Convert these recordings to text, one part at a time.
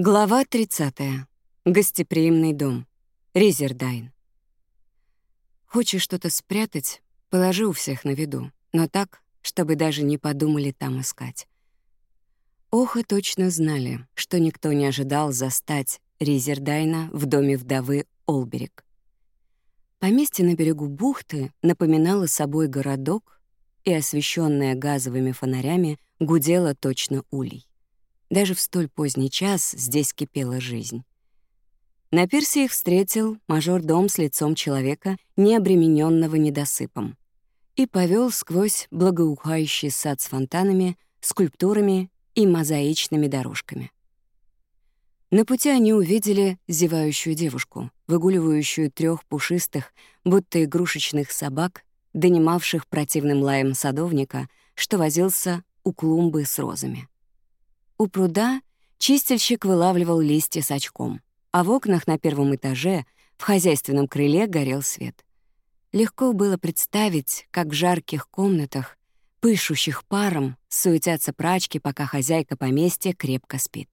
Глава 30. Гостеприимный дом. Резердайн. Хочешь что-то спрятать, положи у всех на виду, но так, чтобы даже не подумали там искать. Оха точно знали, что никто не ожидал застать Резердайна в доме вдовы Олберик. Поместье на берегу бухты напоминало собой городок и, освещенное газовыми фонарями, гудело точно улей. Даже в столь поздний час здесь кипела жизнь. На пирсе их встретил мажор-дом с лицом человека, не обремененного недосыпом, и повел сквозь благоухающий сад с фонтанами, скульптурами и мозаичными дорожками. На пути они увидели зевающую девушку, выгуливающую трех пушистых, будто игрушечных собак, донимавших противным лаем садовника, что возился у клумбы с розами. У пруда чистильщик вылавливал листья с очком, а в окнах на первом этаже в хозяйственном крыле горел свет. Легко было представить, как в жарких комнатах, пышущих паром, суетятся прачки, пока хозяйка поместья крепко спит.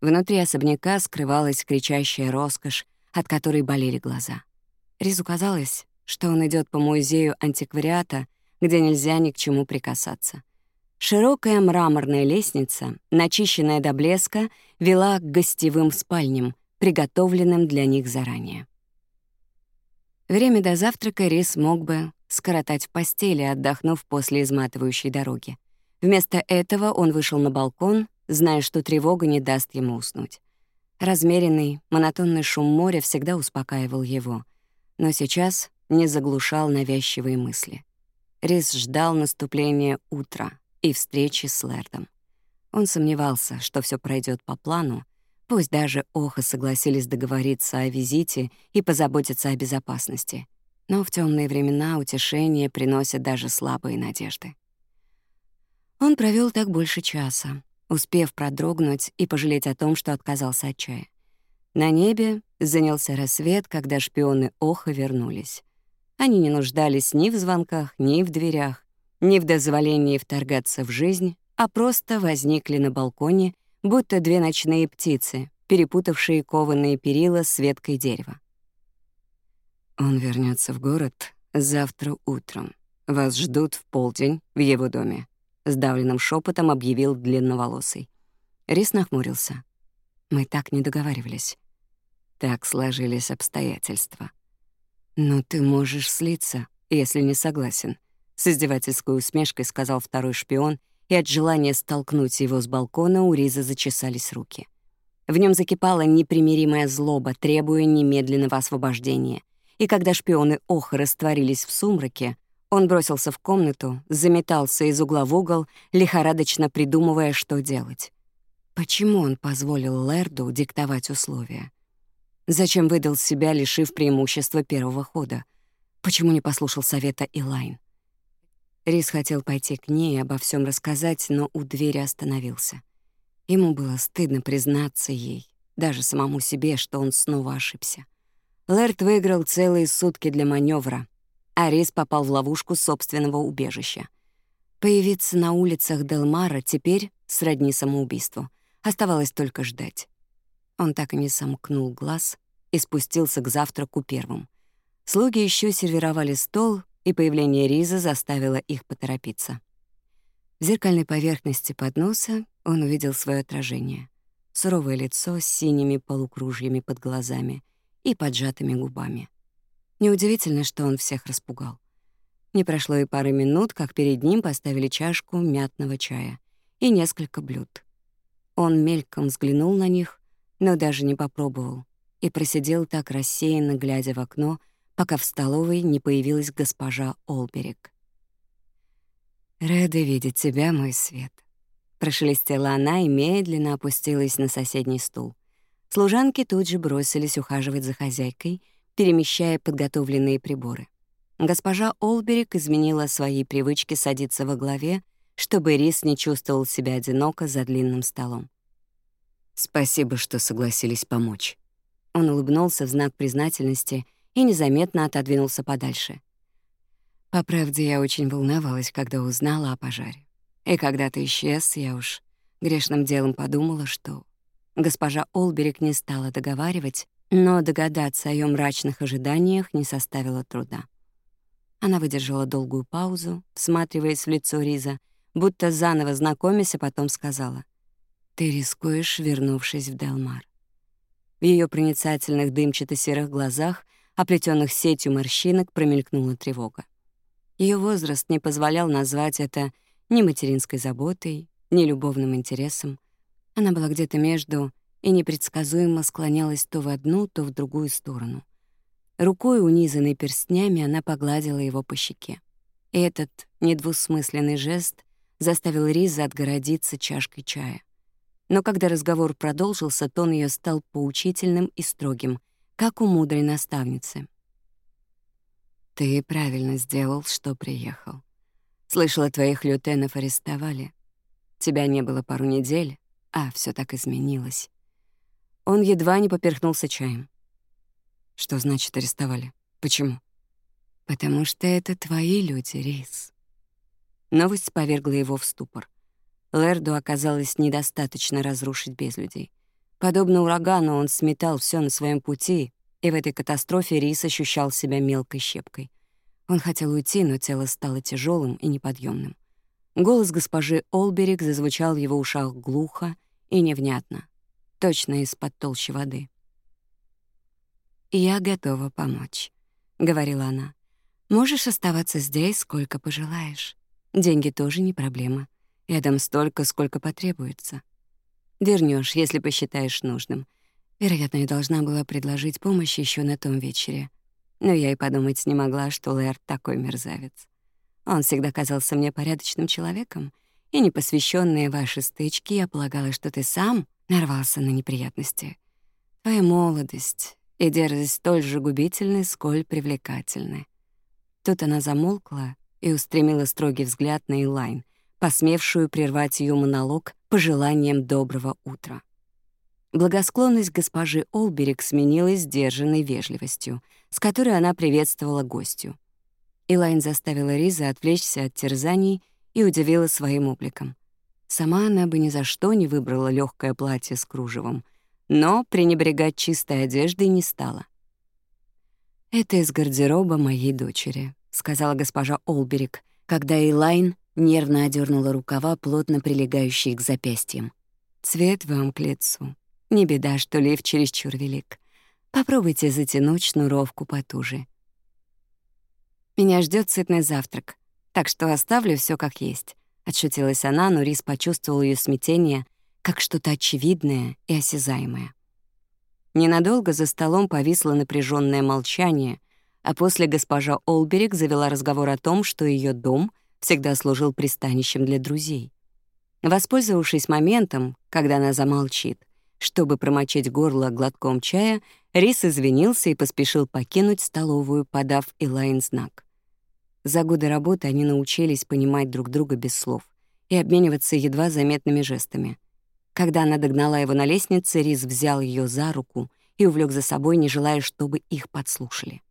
Внутри особняка скрывалась кричащая роскошь, от которой болели глаза. Ризу казалось, что он идет по музею антиквариата, где нельзя ни к чему прикасаться — Широкая мраморная лестница, начищенная до блеска, вела к гостевым спальням, приготовленным для них заранее. Время до завтрака Рис мог бы скоротать в постели, отдохнув после изматывающей дороги. Вместо этого он вышел на балкон, зная, что тревога не даст ему уснуть. Размеренный, монотонный шум моря всегда успокаивал его, но сейчас не заглушал навязчивые мысли. Рис ждал наступления утра, и встречи с Лэрдом. Он сомневался, что все пройдет по плану, пусть даже Оха согласились договориться о визите и позаботиться о безопасности. Но в темные времена утешение приносит даже слабые надежды. Он провел так больше часа, успев продрогнуть и пожалеть о том, что отказался от чая. На небе занялся рассвет, когда шпионы Оха вернулись. Они не нуждались ни в звонках, ни в дверях не в дозволении вторгаться в жизнь, а просто возникли на балконе, будто две ночные птицы, перепутавшие кованые перила с веткой дерева. Он вернется в город завтра утром. Вас ждут в полдень в его доме, сдавленным шепотом объявил длинноволосый. Рис нахмурился. Мы так не договаривались. Так сложились обстоятельства. Но ты можешь слиться, если не согласен. С издевательской усмешкой сказал второй шпион, и от желания столкнуть его с балкона у Риза зачесались руки. В нем закипала непримиримая злоба, требуя немедленного освобождения. И когда шпионы ох растворились в сумраке, он бросился в комнату, заметался из угла в угол, лихорадочно придумывая, что делать. Почему он позволил Лерду диктовать условия? Зачем выдал себя, лишив преимущества первого хода? Почему не послушал совета Илайн? Рис хотел пойти к ней и обо всем рассказать, но у двери остановился. Ему было стыдно признаться ей, даже самому себе, что он снова ошибся. Лэрт выиграл целые сутки для маневра, а Рис попал в ловушку собственного убежища. Появиться на улицах Делмара теперь сродни самоубийству. Оставалось только ждать. Он так и не сомкнул глаз и спустился к завтраку первым. Слуги еще сервировали стол, и появление Риза заставило их поторопиться. В зеркальной поверхности подноса он увидел свое отражение. Суровое лицо с синими полукружьями под глазами и поджатыми губами. Неудивительно, что он всех распугал. Не прошло и пары минут, как перед ним поставили чашку мятного чая и несколько блюд. Он мельком взглянул на них, но даже не попробовал, и просидел так рассеянно, глядя в окно — пока в столовой не появилась госпожа Олберик. «Рада видеть тебя, мой свет», — прошелестела она и медленно опустилась на соседний стул. Служанки тут же бросились ухаживать за хозяйкой, перемещая подготовленные приборы. Госпожа Олберик изменила свои привычки садиться во главе, чтобы Рис не чувствовал себя одиноко за длинным столом. «Спасибо, что согласились помочь». Он улыбнулся в знак признательности и незаметно отодвинулся подальше. По правде, я очень волновалась, когда узнала о пожаре. И когда ты исчез, я уж грешным делом подумала, что... Госпожа Олберик не стала договаривать, но догадаться о ее мрачных ожиданиях не составило труда. Она выдержала долгую паузу, всматриваясь в лицо Риза, будто заново знакомясь, а потом сказала, «Ты рискуешь, вернувшись в Делмар». В ее проницательных дымчато-серых глазах — оплетенных сетью морщинок, промелькнула тревога. Ее возраст не позволял назвать это ни материнской заботой, ни любовным интересом. Она была где-то между и непредсказуемо склонялась то в одну, то в другую сторону. Рукой, унизанной перстнями, она погладила его по щеке. И этот недвусмысленный жест заставил Риза отгородиться чашкой чая. Но когда разговор продолжился, тон ее стал поучительным и строгим — как у мудрой наставницы. «Ты правильно сделал, что приехал. Слышала, твоих лютенов арестовали. Тебя не было пару недель, а все так изменилось». Он едва не поперхнулся чаем. «Что значит арестовали? Почему?» «Потому что это твои люди, Рис. Новость повергла его в ступор. Лерду оказалось недостаточно разрушить без людей — Подобно урагану он сметал все на своем пути, и в этой катастрофе Рис ощущал себя мелкой щепкой. Он хотел уйти, но тело стало тяжелым и неподъемным. Голос госпожи Олберик зазвучал в его ушах глухо и невнятно, точно из-под толщи воды. «Я готова помочь», — говорила она. «Можешь оставаться здесь, сколько пожелаешь. Деньги тоже не проблема. Я дам столько, сколько потребуется». Вернешь, если посчитаешь нужным. Вероятно, я должна была предложить помощь еще на том вечере. Но я и подумать не могла, что Лэр такой мерзавец. Он всегда казался мне порядочным человеком, и непосвященные ваши стычки, я полагала, что ты сам нарвался на неприятности. Твоя молодость и дерзость столь же губительны, сколь привлекательны. Тут она замолкла и устремила строгий взгляд на Элайн — посмевшую прервать ее монолог пожеланием доброго утра. Благосклонность госпожи Олберик сменилась сдержанной вежливостью, с которой она приветствовала гостю. Элайн заставила Риза отвлечься от терзаний и удивила своим обликом. Сама она бы ни за что не выбрала легкое платье с кружевом, но пренебрегать чистой одеждой не стала. «Это из гардероба моей дочери», — сказала госпожа Олберик, когда Элайн Нервно одернула рукава, плотно прилегающие к запястьям. Цвет вам к лицу. Не беда, что лиф чересчур велик. Попробуйте затянуть шнуровку потуже. Меня ждет сытный завтрак, так что оставлю все как есть. Отшутилась она, но Рис почувствовал ее смятение как что-то очевидное и осязаемое. Ненадолго за столом повисло напряженное молчание, а после госпожа Олберик завела разговор о том, что ее дом — всегда служил пристанищем для друзей. Воспользовавшись моментом, когда она замолчит, чтобы промочить горло глотком чая, Рис извинился и поспешил покинуть столовую, подав Элайн знак. За годы работы они научились понимать друг друга без слов и обмениваться едва заметными жестами. Когда она догнала его на лестнице, Рис взял ее за руку и увлек за собой, не желая, чтобы их подслушали.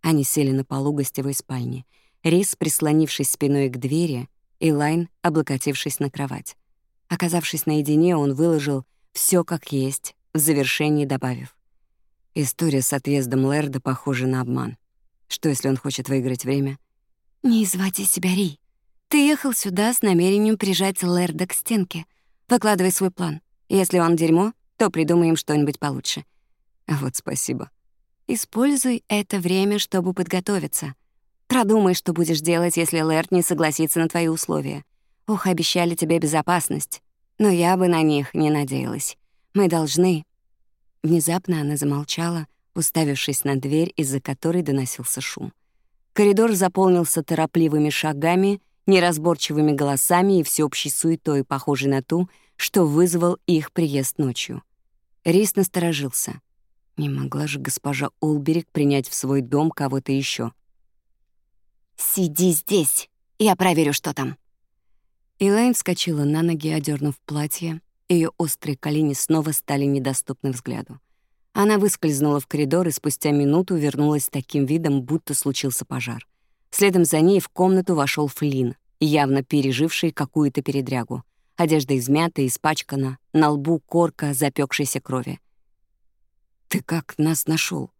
Они сели на полу гостевой спальни — Рис, прислонившись спиной к двери, и Лайн, облокотившись на кровать. Оказавшись наедине, он выложил все как есть, в завершении добавив. История с отъездом Лэрда похожа на обман. Что, если он хочет выиграть время? «Не изводи себя, Ри. Ты ехал сюда с намерением прижать Лэрда к стенке. Выкладывай свой план. Если он дерьмо, то придумаем что-нибудь получше». «Вот спасибо». «Используй это время, чтобы подготовиться», Продумай, что будешь делать, если Лэрт не согласится на твои условия. Ох, обещали тебе безопасность. Но я бы на них не надеялась. Мы должны...» Внезапно она замолчала, уставившись на дверь, из-за которой доносился шум. Коридор заполнился торопливыми шагами, неразборчивыми голосами и всеобщей суетой, похожей на ту, что вызвал их приезд ночью. Рис насторожился. Не могла же госпожа Олберик принять в свой дом кого-то еще. «Сиди здесь, я проверю, что там». Элейн вскочила на ноги, одернув платье. Ее острые колени снова стали недоступны взгляду. Она выскользнула в коридор и спустя минуту вернулась с таким видом, будто случился пожар. Следом за ней в комнату вошел Флинн, явно переживший какую-то передрягу. Одежда измята, испачкана, на лбу корка запекшейся крови. «Ты как нас нашел?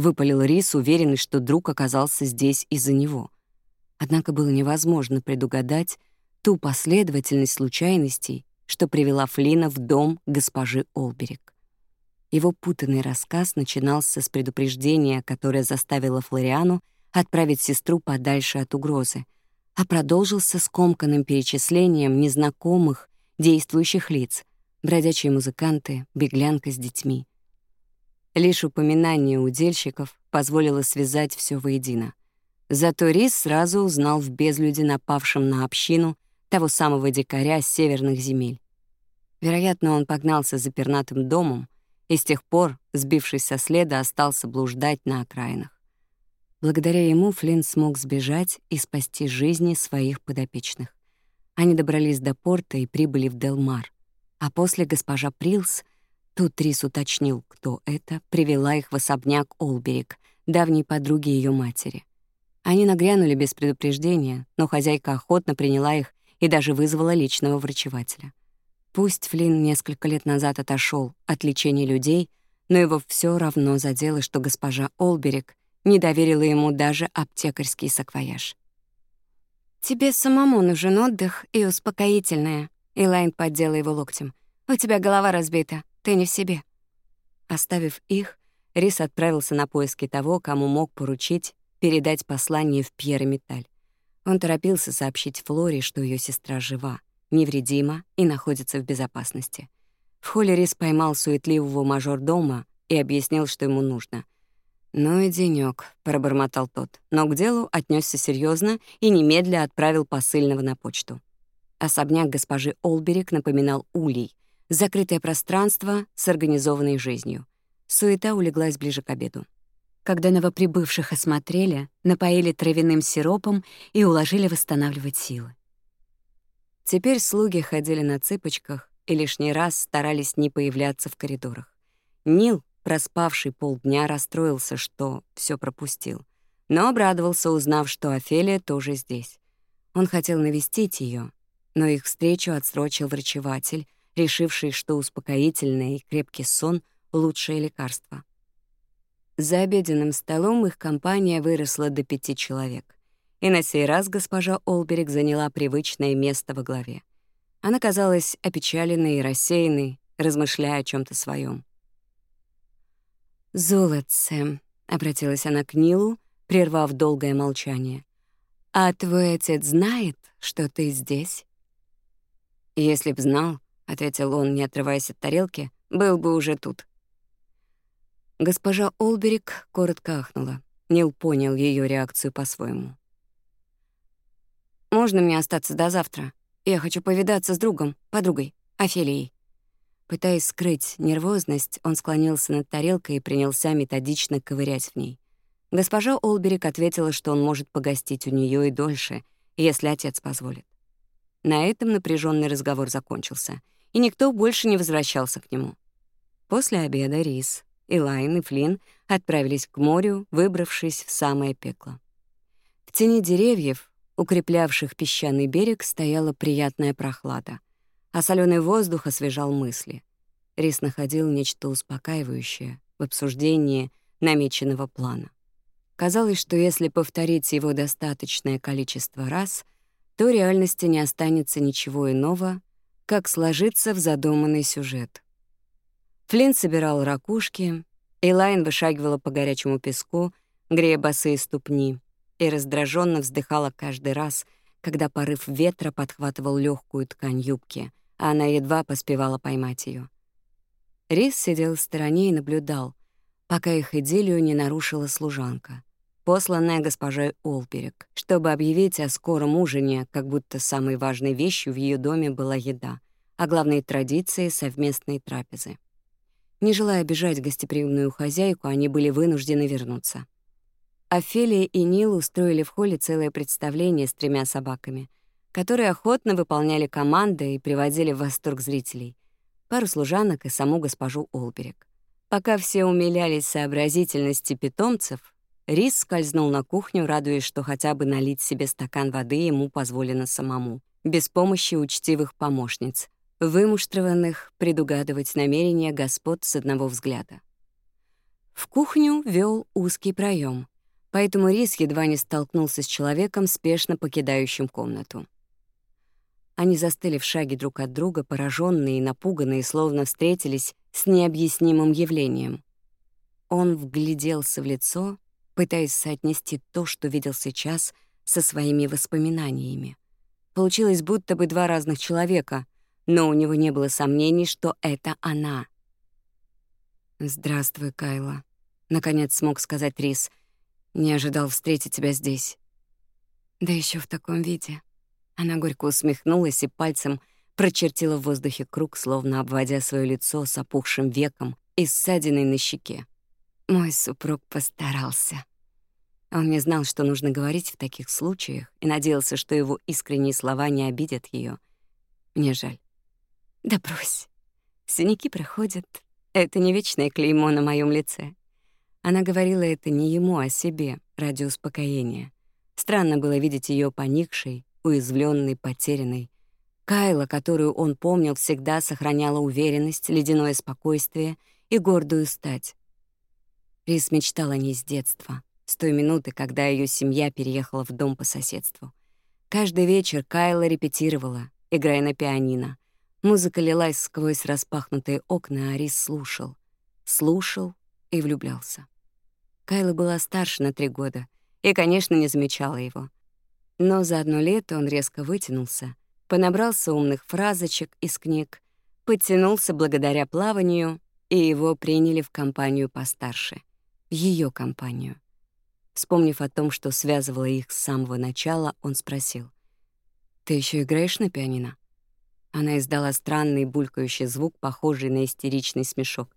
Выпалил Рис, уверенный, что друг оказался здесь из-за него. Однако было невозможно предугадать ту последовательность случайностей, что привела Флина в дом госпожи Олберик. Его путанный рассказ начинался с предупреждения, которое заставило Флориану отправить сестру подальше от угрозы, а продолжился скомканным перечислением незнакомых действующих лиц — бродячие музыканты, беглянка с детьми. Лишь упоминание удельщиков позволило связать все воедино. Зато Рис сразу узнал в безлюде напавшем на общину того самого дикаря с северных земель. Вероятно, он погнался за пернатым домом и с тех пор, сбившись со следа, остался блуждать на окраинах. Благодаря ему Флинн смог сбежать и спасти жизни своих подопечных. Они добрались до порта и прибыли в Делмар. А после госпожа Прилс Тут Рис уточнил, кто это, привела их в особняк Олберик, давней подруги ее матери. Они нагрянули без предупреждения, но хозяйка охотно приняла их и даже вызвала личного врачевателя. Пусть Флинн несколько лет назад отошел от лечения людей, но его все равно задело, что госпожа Олберик не доверила ему даже аптекарский саквояж. «Тебе самому нужен отдых и успокоительное», — Элайн поддела его локтем. «У тебя голова разбита. Ты не в себе». Оставив их, Рис отправился на поиски того, кому мог поручить передать послание в Пьер Металь. Он торопился сообщить Флоре, что ее сестра жива, невредима и находится в безопасности. В холле Рис поймал суетливого мажор дома и объяснил, что ему нужно. «Ну и денёк», — пробормотал тот, но к делу отнесся серьезно и немедля отправил посыльного на почту. Особняк госпожи Олберик напоминал улей — Закрытое пространство с организованной жизнью. Суета улеглась ближе к обеду. Когда новоприбывших осмотрели, напоили травяным сиропом и уложили восстанавливать силы. Теперь слуги ходили на цыпочках и лишний раз старались не появляться в коридорах. Нил, проспавший полдня, расстроился, что все пропустил, но обрадовался, узнав, что Офелия тоже здесь. Он хотел навестить ее, но их встречу отсрочил врачеватель, решивший, что успокоительное и крепкий сон — лучшее лекарство. За обеденным столом их компания выросла до пяти человек. И на сей раз госпожа Олберик заняла привычное место во главе. Она казалась опечаленной и рассеянной, размышляя о чем то своем. «Золотце», — обратилась она к Нилу, прервав долгое молчание. «А твой отец знает, что ты здесь?» «Если б знал, ответил он, не отрываясь от тарелки, был бы уже тут. Госпожа Олберик коротко ахнула. Нил понял ее реакцию по-своему. «Можно мне остаться до завтра? Я хочу повидаться с другом, подругой, Офелией». Пытаясь скрыть нервозность, он склонился над тарелкой и принялся методично ковырять в ней. Госпожа Олберик ответила, что он может погостить у нее и дольше, если отец позволит. На этом напряженный разговор закончился — и никто больше не возвращался к нему. После обеда Рис, Элайн и Флинн отправились к морю, выбравшись в самое пекло. В тени деревьев, укреплявших песчаный берег, стояла приятная прохлада, а соленый воздух освежал мысли. Рис находил нечто успокаивающее в обсуждении намеченного плана. Казалось, что если повторить его достаточное количество раз, то реальности не останется ничего иного, как сложится в задуманный сюжет. Флинн собирал ракушки, Элайн вышагивала по горячему песку, грея босые ступни, и раздраженно вздыхала каждый раз, когда порыв ветра подхватывал легкую ткань юбки, а она едва поспевала поймать ее. Рис сидел в стороне и наблюдал, пока их идиллию не нарушила служанка посланная госпожой Олберик, чтобы объявить о скором ужине, как будто самой важной вещью в ее доме была еда, а главной традицией — совместные трапезы. Не желая обижать гостеприимную хозяйку, они были вынуждены вернуться. Офелия и Нил устроили в холле целое представление с тремя собаками, которые охотно выполняли команды и приводили в восторг зрителей, пару служанок и саму госпожу Олберик. Пока все умилялись сообразительности питомцев, Рис скользнул на кухню, радуясь, что хотя бы налить себе стакан воды ему позволено самому, без помощи учтивых помощниц, вымуштрованных предугадывать намерения господ с одного взгляда. В кухню вел узкий проем, поэтому Рис едва не столкнулся с человеком, спешно покидающим комнату. Они застыли в шаге друг от друга, пораженные и напуганные, словно встретились с необъяснимым явлением. Он вгляделся в лицо, пытаясь соотнести то, что видел сейчас, со своими воспоминаниями. Получилось будто бы два разных человека, но у него не было сомнений, что это она. «Здравствуй, Кайла», — наконец смог сказать Рис. «Не ожидал встретить тебя здесь». «Да еще в таком виде». Она горько усмехнулась и пальцем прочертила в воздухе круг, словно обводя свое лицо с опухшим веком и ссадиной на щеке. Мой супруг постарался. А он не знал, что нужно говорить в таких случаях, и надеялся, что его искренние слова не обидят ее. Мне жаль. Да брось. Синяки проходят. Это не вечное клеймо на моем лице. Она говорила это не ему, а себе, ради успокоения. Странно было видеть ее поникшей, уязвленной, потерянной. Кайла, которую он помнил, всегда сохраняла уверенность, ледяное спокойствие и гордую стать. Рис мечтала не с детства, с той минуты, когда ее семья переехала в дом по соседству. Каждый вечер Кайла репетировала, играя на пианино. Музыка лилась сквозь распахнутые окна, а Рис слушал. Слушал и влюблялся. Кайла была старше на три года и, конечно, не замечала его. Но за одно лето он резко вытянулся, понабрался умных фразочек из книг, подтянулся благодаря плаванию, и его приняли в компанию постарше — ее компанию. Вспомнив о том, что связывало их с самого начала, он спросил. «Ты еще играешь на пианино?» Она издала странный булькающий звук, похожий на истеричный смешок.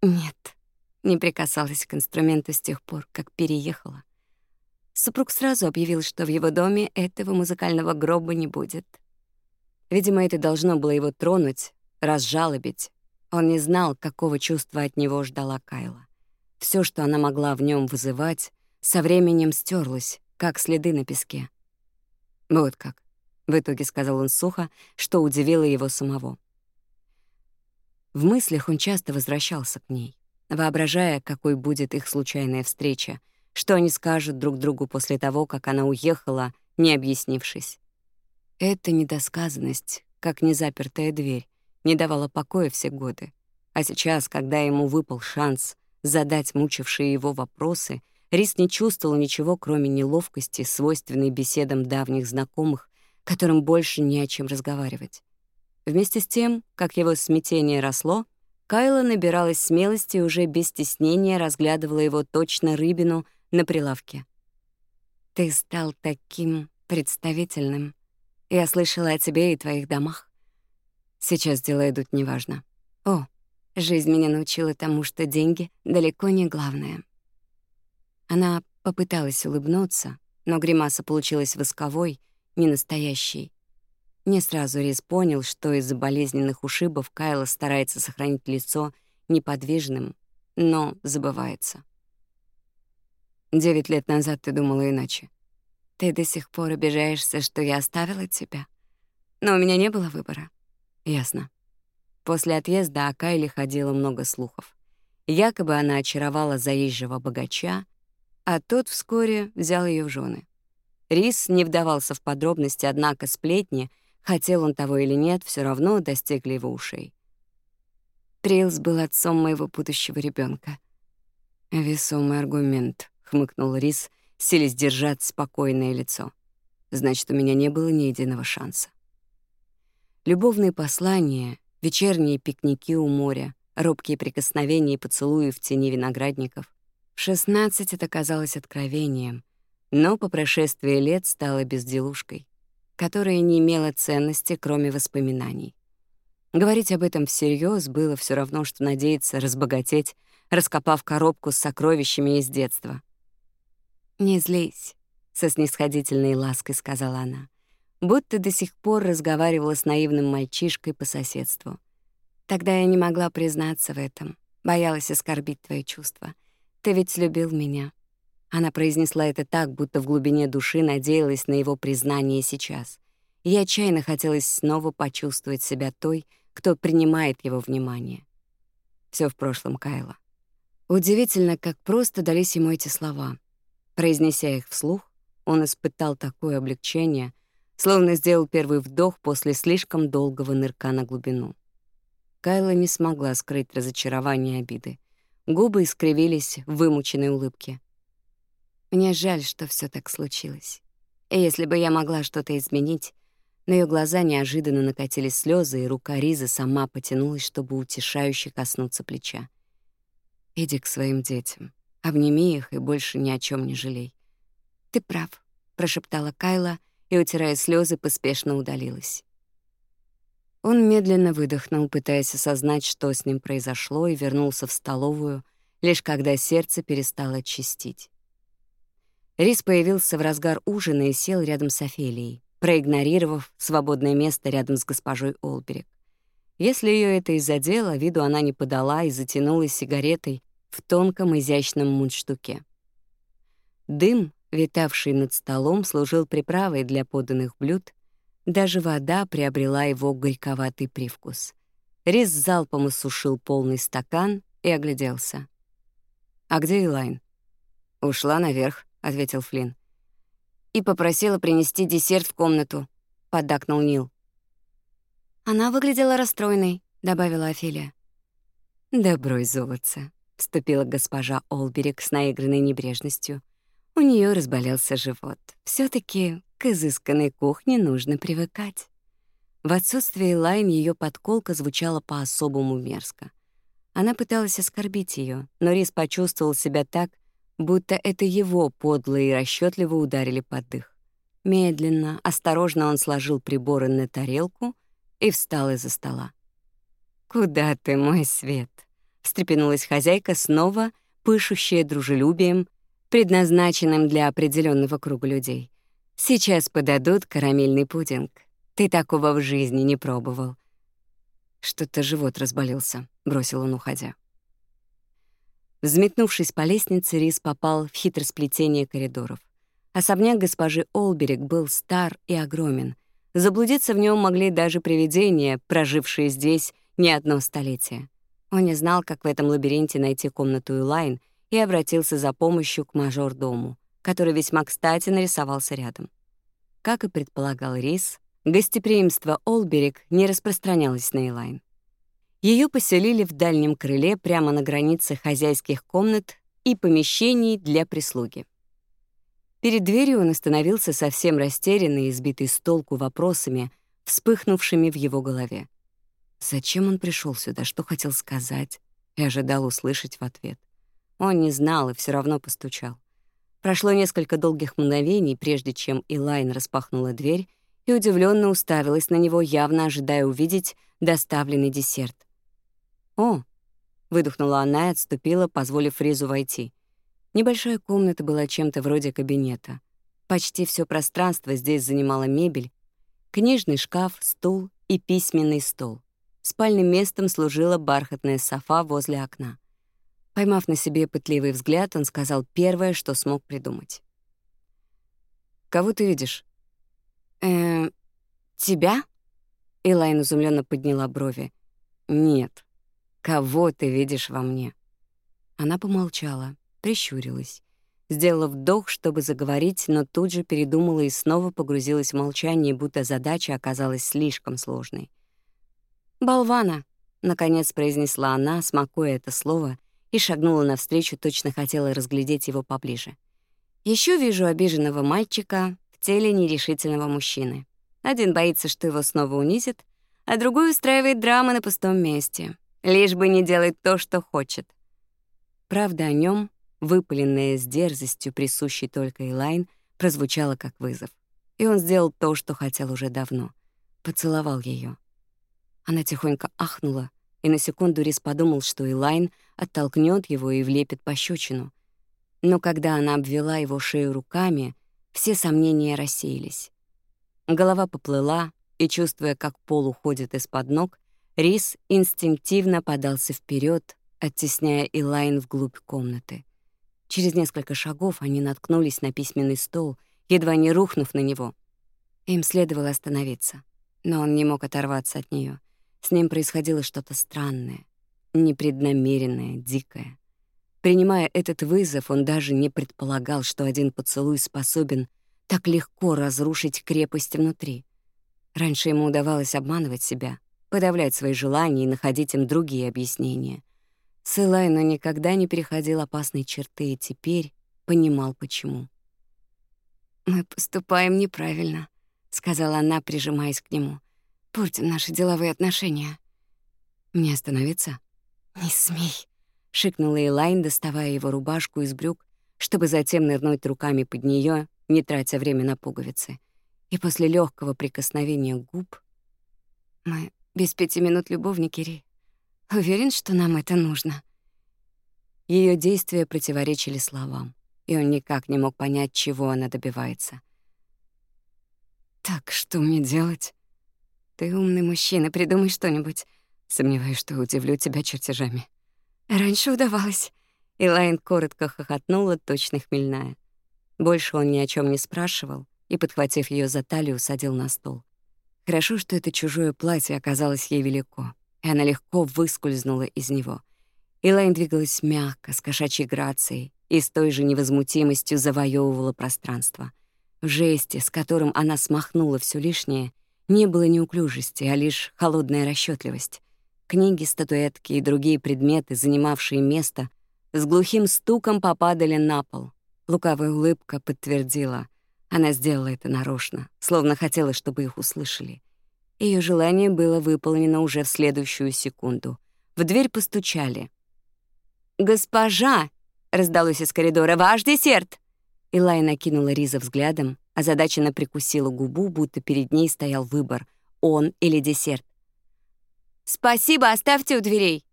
«Нет, не прикасалась к инструменту с тех пор, как переехала». Супруг сразу объявил, что в его доме этого музыкального гроба не будет. Видимо, это должно было его тронуть, разжалобить. Он не знал, какого чувства от него ждала Кайла. Все, что она могла в нем вызывать, со временем стерлось, как следы на песке. «Вот как», — в итоге сказал он сухо, что удивило его самого. В мыслях он часто возвращался к ней, воображая, какой будет их случайная встреча, что они скажут друг другу после того, как она уехала, не объяснившись. Эта недосказанность, как незапертая дверь, не давала покоя все годы. А сейчас, когда ему выпал шанс — задать мучившие его вопросы, Рис не чувствовал ничего, кроме неловкости, свойственной беседам давних знакомых, которым больше не о чем разговаривать. Вместе с тем, как его смятение росло, Кайла набиралась смелости и уже без стеснения разглядывала его точно рыбину на прилавке. «Ты стал таким представительным. Я слышала о тебе и твоих домах. Сейчас дела идут неважно. О, Жизнь меня научила тому, что деньги далеко не главное. Она попыталась улыбнуться, но гримаса получилась восковой, ненастоящей. Не сразу Риз понял, что из-за болезненных ушибов Кайла старается сохранить лицо неподвижным, но забывается. «Девять лет назад ты думала иначе. Ты до сих пор обижаешься, что я оставила тебя. Но у меня не было выбора. Ясно. После отъезда о Кайле ходило много слухов. Якобы она очаровала заезжего богача, а тот вскоре взял ее в жены. Рис не вдавался в подробности, однако сплетни, хотел он того или нет, все равно достигли его ушей. Трилс был отцом моего будущего ребенка. «Весомый аргумент», — хмыкнул Рис, силясь держать спокойное лицо. «Значит, у меня не было ни единого шанса». Любовные послания вечерние пикники у моря, робкие прикосновения и поцелуи в тени виноградников. В 16 это казалось откровением, но по прошествии лет стало безделушкой, которая не имела ценности, кроме воспоминаний. Говорить об этом всерьез было все равно, что надеяться разбогатеть, раскопав коробку с сокровищами из детства. «Не злись», — со снисходительной лаской сказала она будто до сих пор разговаривала с наивным мальчишкой по соседству. Тогда я не могла признаться в этом, боялась оскорбить твои чувства. Ты ведь любил меня. Она произнесла это так, будто в глубине души надеялась на его признание сейчас. Я отчаянно хотелось снова почувствовать себя той, кто принимает его внимание. Все в прошлом, Кайла. Удивительно, как просто дались ему эти слова. Произнеся их вслух, он испытал такое облегчение — словно сделал первый вдох после слишком долгого нырка на глубину. Кайла не смогла скрыть разочарование и обиды. Губы искривились в вымученной улыбке. «Мне жаль, что все так случилось. И если бы я могла что-то изменить...» На ее глаза неожиданно накатились слезы, и рука Ризы сама потянулась, чтобы утешающе коснуться плеча. «Иди к своим детям, обними их и больше ни о чем не жалей». «Ты прав», — прошептала Кайла, и, утирая слезы, поспешно удалилась. Он медленно выдохнул, пытаясь осознать, что с ним произошло, и вернулся в столовую, лишь когда сердце перестало чистить. Рис появился в разгар ужина и сел рядом с Офелией, проигнорировав свободное место рядом с госпожой Олберек. Если ее это и задело, виду она не подала и затянулась сигаретой в тонком изящном мундштуке. Дым, витавший над столом, служил приправой для поданных блюд, даже вода приобрела его горьковатый привкус. Рис залпом осушил полный стакан и огляделся. «А где Элайн?» «Ушла наверх», — ответил Флинн. «И попросила принести десерт в комнату», — поддакнул Нил. «Она выглядела расстроенной», — добавила Офелия. «Добро изолаться», — вступила госпожа Олберик с наигранной небрежностью. У нее разболелся живот. все таки к изысканной кухне нужно привыкать. В отсутствие Лайн ее подколка звучала по-особому мерзко. Она пыталась оскорбить ее, но Рис почувствовал себя так, будто это его подло и расчетливо ударили под дых. Медленно, осторожно он сложил приборы на тарелку и встал из-за стола. «Куда ты, мой свет?» — встрепенулась хозяйка снова, пышущая дружелюбием предназначенным для определенного круга людей. Сейчас подадут карамельный пудинг. Ты такого в жизни не пробовал. Что-то живот разболелся, бросил он, уходя. Взметнувшись по лестнице, Рис попал в хитросплетение коридоров. Особняк госпожи Олберик был стар и огромен. Заблудиться в нем могли даже привидения, прожившие здесь не одно столетие. Он не знал, как в этом лабиринте найти комнату Юлайн — и обратился за помощью к мажордому, который весьма кстати нарисовался рядом. Как и предполагал Рис, гостеприимство Олберик не распространялось на Элайн. Ее поселили в дальнем крыле прямо на границе хозяйских комнат и помещений для прислуги. Перед дверью он остановился совсем растерянный и сбитый с толку вопросами, вспыхнувшими в его голове. Зачем он пришел сюда, что хотел сказать, и ожидал услышать в ответ. Он не знал и все равно постучал. Прошло несколько долгих мгновений, прежде чем Элайн распахнула дверь и удивленно уставилась на него, явно ожидая увидеть доставленный десерт. «О!» — выдохнула она и отступила, позволив Фризу войти. Небольшая комната была чем-то вроде кабинета. Почти все пространство здесь занимала мебель, книжный шкаф, стул и письменный стол. Спальным местом служила бархатная софа возле окна. Поймав на себе пытливый взгляд, он сказал первое, что смог придумать. «Кого ты видишь?» «Э, тебя?» Элайн изумленно подняла брови. «Нет. Кого ты видишь во мне?» Она помолчала, прищурилась, сделала вдох, чтобы заговорить, но тут же передумала и снова погрузилась в молчание, будто задача оказалась слишком сложной. «Болвана!» — наконец произнесла она, смакуя это слово и шагнула навстречу, точно хотела разглядеть его поближе. Еще вижу обиженного мальчика в теле нерешительного мужчины. Один боится, что его снова унизит, а другой устраивает драмы на пустом месте, лишь бы не делать то, что хочет. Правда о нем, выпаленная с дерзостью, присущей только Элайн, прозвучала как вызов. И он сделал то, что хотел уже давно. Поцеловал ее. Она тихонько ахнула, и на секунду Рис подумал, что Элайн оттолкнет его и влепит пощечину. Но когда она обвела его шею руками, все сомнения рассеялись. Голова поплыла, и, чувствуя, как пол уходит из-под ног, Рис инстинктивно подался вперед, оттесняя Элайн вглубь комнаты. Через несколько шагов они наткнулись на письменный стол, едва не рухнув на него. Им следовало остановиться, но он не мог оторваться от нее. С ним происходило что-то странное, непреднамеренное, дикое. Принимая этот вызов, он даже не предполагал, что один поцелуй способен так легко разрушить крепость внутри. Раньше ему удавалось обманывать себя, подавлять свои желания и находить им другие объяснения. Сылайно никогда не переходил опасной черты и теперь понимал, почему. «Мы поступаем неправильно», — сказала она, прижимаясь к нему портим наши деловые отношения. Мне остановиться? Не смей, шикнула Элайн, доставая его рубашку из брюк, чтобы затем нырнуть руками под нее, не тратя время на пуговицы. И после легкого прикосновения губ мы без пяти минут любовники, Ри. Уверен, что нам это нужно. Ее действия противоречили словам, и он никак не мог понять, чего она добивается. Так что мне делать? Ты умный мужчина, придумай что-нибудь. Сомневаюсь, что удивлю тебя чертежами. Раньше удавалось. Элайн коротко хохотнула, точно хмельная. Больше он ни о чем не спрашивал и, подхватив ее за талию, садил на стол. Хорошо, что это чужое платье оказалось ей велико, и она легко выскользнула из него. Элайн двигалась мягко, с кошачьей грацией, и с той же невозмутимостью завоевывала пространство. В жесте, с которым она смахнула все лишнее — не было неуклюжести, а лишь холодная расчетливость. Книги, статуэтки и другие предметы, занимавшие место, с глухим стуком попадали на пол. Лукавая улыбка подтвердила. Она сделала это нарочно, словно хотела, чтобы их услышали. Ее желание было выполнено уже в следующую секунду. В дверь постучали. «Госпожа!» — раздалось из коридора. «Ваш десерт!» Илай накинула Риза взглядом, а озадаченно прикусила губу, будто перед ней стоял выбор — он или десерт. «Спасибо, оставьте у дверей!»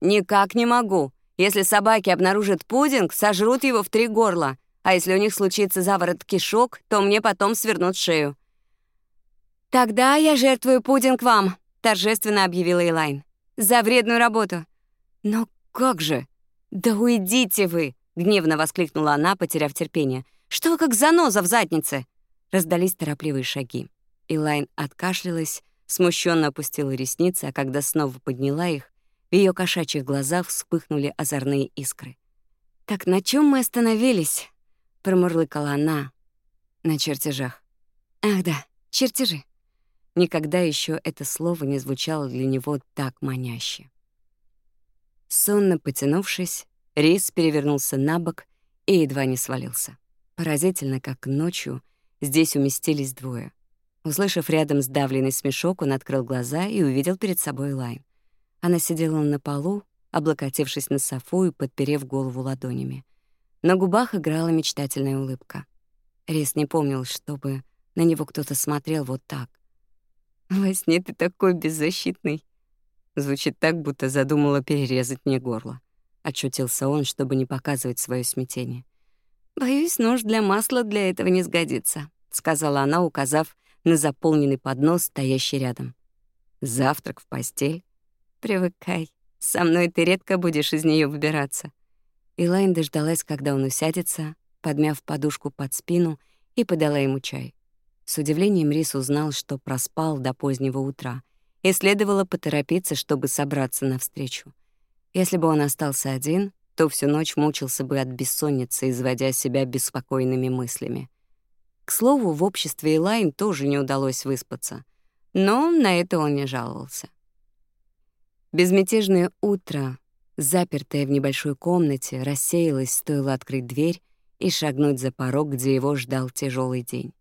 «Никак не могу. Если собаки обнаружат пудинг, сожрут его в три горла, а если у них случится заворот кишок, то мне потом свернут шею». «Тогда я жертвую пудинг вам», — торжественно объявила Элайн. «За вредную работу». «Но как же?» «Да уйдите вы!» — гневно воскликнула она, потеряв терпение. «Что вы как заноза в заднице?» Раздались торопливые шаги. Илайн откашлялась, смущенно опустила ресницы, а когда снова подняла их, в ее кошачьих глазах вспыхнули озорные искры. «Так на чем мы остановились?» — промурлыкала она. «На чертежах». «Ах да, чертежи». Никогда еще это слово не звучало для него так маняще. Сонно потянувшись, Рейс перевернулся на бок и едва не свалился. Поразительно, как ночью здесь уместились двое. Услышав рядом сдавленный смешок, он открыл глаза и увидел перед собой Лайн. Она сидела на полу, облокотившись на софу и подперев голову ладонями. На губах играла мечтательная улыбка. Рис не помнил, чтобы на него кто-то смотрел вот так. «Во сне ты такой беззащитный!» Звучит так, будто задумала перерезать мне горло. Отшутился он, чтобы не показывать свое смятение. «Боюсь, нож для масла для этого не сгодится», — сказала она, указав на заполненный поднос, стоящий рядом. «Завтрак в постель? Привыкай. Со мной ты редко будешь из нее выбираться». Илайн дождалась, когда он усядется, подмяв подушку под спину, и подала ему чай. С удивлением Рис узнал, что проспал до позднего утра, и следовало поторопиться, чтобы собраться навстречу. встречу. Если бы он остался один, то всю ночь мучился бы от бессонницы, изводя себя беспокойными мыслями. К слову, в обществе Элайн тоже не удалось выспаться, но на это он не жаловался. Безмятежное утро, запертое в небольшой комнате, рассеялось, стоило открыть дверь и шагнуть за порог, где его ждал тяжелый день.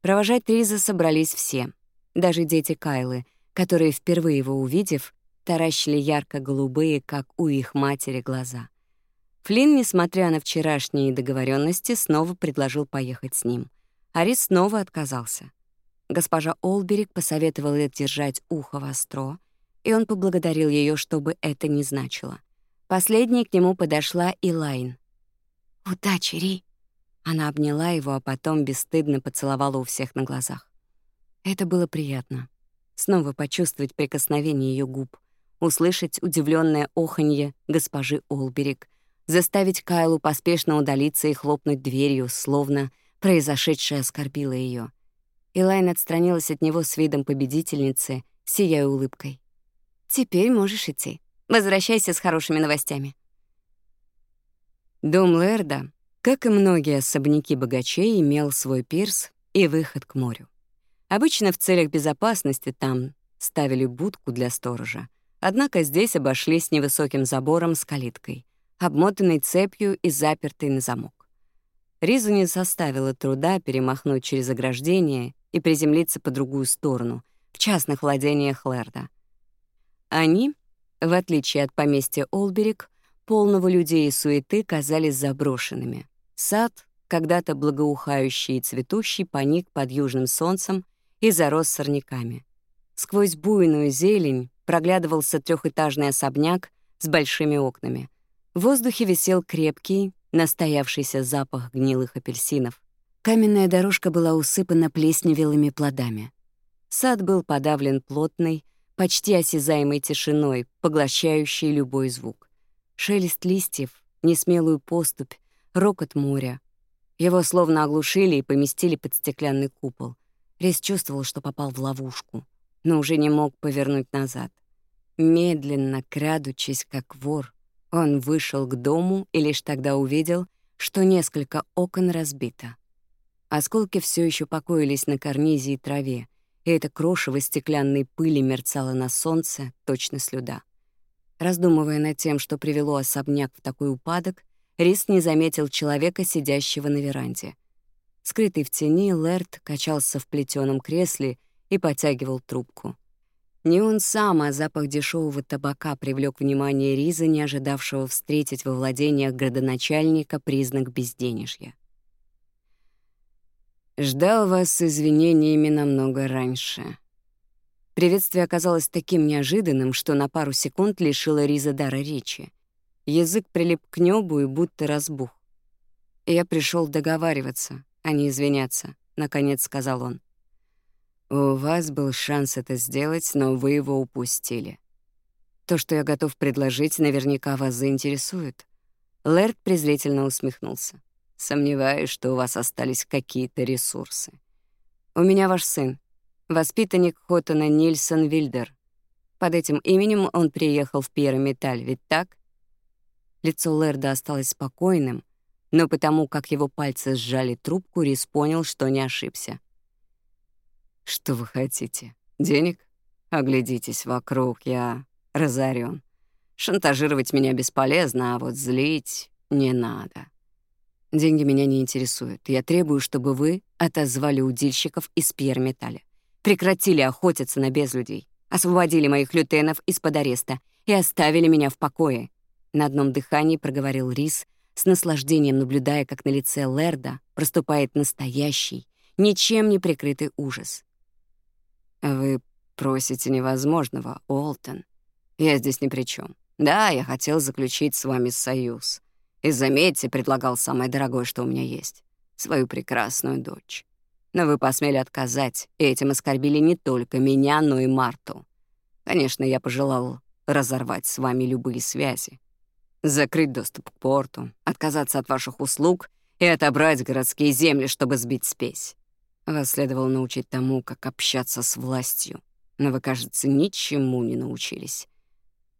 Провожать Риза собрались все, даже дети Кайлы, которые, впервые его увидев, таращили ярко-голубые, как у их матери, глаза. Флинн, несмотря на вчерашние договоренности, снова предложил поехать с ним. Арис снова отказался. Госпожа Олберик посоветовала держать ухо востро, и он поблагодарил ее, чтобы это не значило. Последней к нему подошла Илайн. «Удачи, Ри!» Она обняла его, а потом бесстыдно поцеловала у всех на глазах. Это было приятно. Снова почувствовать прикосновение ее губ услышать удивленное оханье госпожи Олберик, заставить Кайлу поспешно удалиться и хлопнуть дверью, словно произошедшее оскорбило ее. Элайн отстранилась от него с видом победительницы, сияя улыбкой. «Теперь можешь идти. Возвращайся с хорошими новостями». Дом Лерда, как и многие особняки богачей, имел свой пирс и выход к морю. Обычно в целях безопасности там ставили будку для сторожа — Однако здесь обошлись невысоким забором с калиткой, обмотанной цепью и запертой на замок. Ризу не составило труда перемахнуть через ограждение и приземлиться по другую сторону, в частных владениях Лерда. Они, в отличие от поместья Олберик, полного людей и суеты казались заброшенными. Сад, когда-то благоухающий и цветущий, поник под южным солнцем и зарос сорняками — Сквозь буйную зелень проглядывался трехэтажный особняк с большими окнами. В воздухе висел крепкий, настоявшийся запах гнилых апельсинов. Каменная дорожка была усыпана плесневелыми плодами. Сад был подавлен плотной, почти осязаемой тишиной, поглощающей любой звук. Шелест листьев, несмелую поступь, рокот моря. Его словно оглушили и поместили под стеклянный купол. Рис чувствовал, что попал в ловушку но уже не мог повернуть назад. Медленно, крадучись как вор, он вышел к дому и лишь тогда увидел, что несколько окон разбито. Осколки все еще покоились на карнизе и траве, и это крошево стеклянной пыли мерцала на солнце, точно слюда. Раздумывая над тем, что привело особняк в такой упадок, Рис не заметил человека, сидящего на веранде. Скрытый в тени, Лэрт качался в плетеном кресле — и потягивал трубку. Не он сам, а запах дешевого табака привлек внимание Риза, не ожидавшего встретить во владениях градоначальника признак безденежья. «Ждал вас с извинениями намного раньше». Приветствие оказалось таким неожиданным, что на пару секунд лишило Риза дара речи. Язык прилип к небу и будто разбух. «Я пришел договариваться, а не извиняться», — наконец сказал он. У вас был шанс это сделать, но вы его упустили. То, что я готов предложить, наверняка вас заинтересует. Лэрд презрительно усмехнулся. Сомневаюсь, что у вас остались какие-то ресурсы. У меня ваш сын, воспитанник Хоттона Нильсон Вильдер. Под этим именем он приехал в Пьерометаль, ведь так? Лицо Лэрда осталось спокойным, но потому как его пальцы сжали трубку, Рис понял, что не ошибся. Что вы хотите? Денег? Оглядитесь вокруг, я разорен. Шантажировать меня бесполезно, а вот злить не надо. Деньги меня не интересуют. Я требую, чтобы вы отозвали удильщиков из Пьер-Металля. Прекратили охотиться на безлюдей. Освободили моих лютенов из-под ареста и оставили меня в покое. На одном дыхании проговорил Рис, с наслаждением наблюдая, как на лице Лерда проступает настоящий, ничем не прикрытый ужас. «Вы просите невозможного, Олтон. Я здесь ни при чем. Да, я хотел заключить с вами союз. И, заметьте, предлагал самое дорогое, что у меня есть — свою прекрасную дочь. Но вы посмели отказать, и этим оскорбили не только меня, но и Марту. Конечно, я пожелал разорвать с вами любые связи, закрыть доступ к порту, отказаться от ваших услуг и отобрать городские земли, чтобы сбить спесь. Следовало научить тому, как общаться с властью. Но вы, кажется, ничему не научились.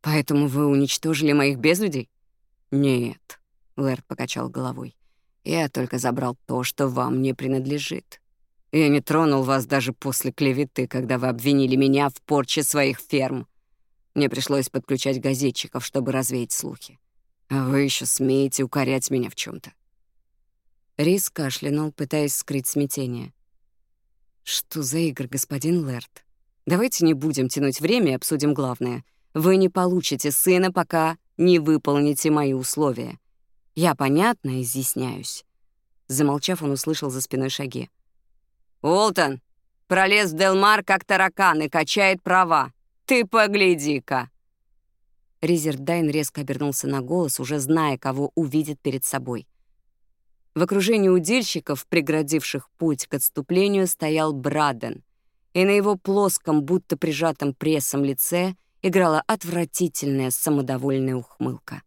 Поэтому вы уничтожили моих безлюдей? Нет, Лэрд покачал головой. Я только забрал то, что вам не принадлежит. Я не тронул вас даже после клеветы, когда вы обвинили меня в порче своих ферм. Мне пришлось подключать газетчиков, чтобы развеять слухи. А вы еще смеете укорять меня в чем то Рис кашлянул, пытаясь скрыть смятение. «Что за игры, господин Лэрт? Давайте не будем тянуть время и обсудим главное. Вы не получите сына, пока не выполните мои условия. Я понятно изъясняюсь». Замолчав, он услышал за спиной шаги. «Уолтон, пролез в Делмар, как таракан, и качает права. Ты погляди-ка!» Ризердайн резко обернулся на голос, уже зная, кого увидит перед собой. В окружении удильщиков, преградивших путь к отступлению, стоял Браден, и на его плоском, будто прижатом прессом лице играла отвратительная самодовольная ухмылка.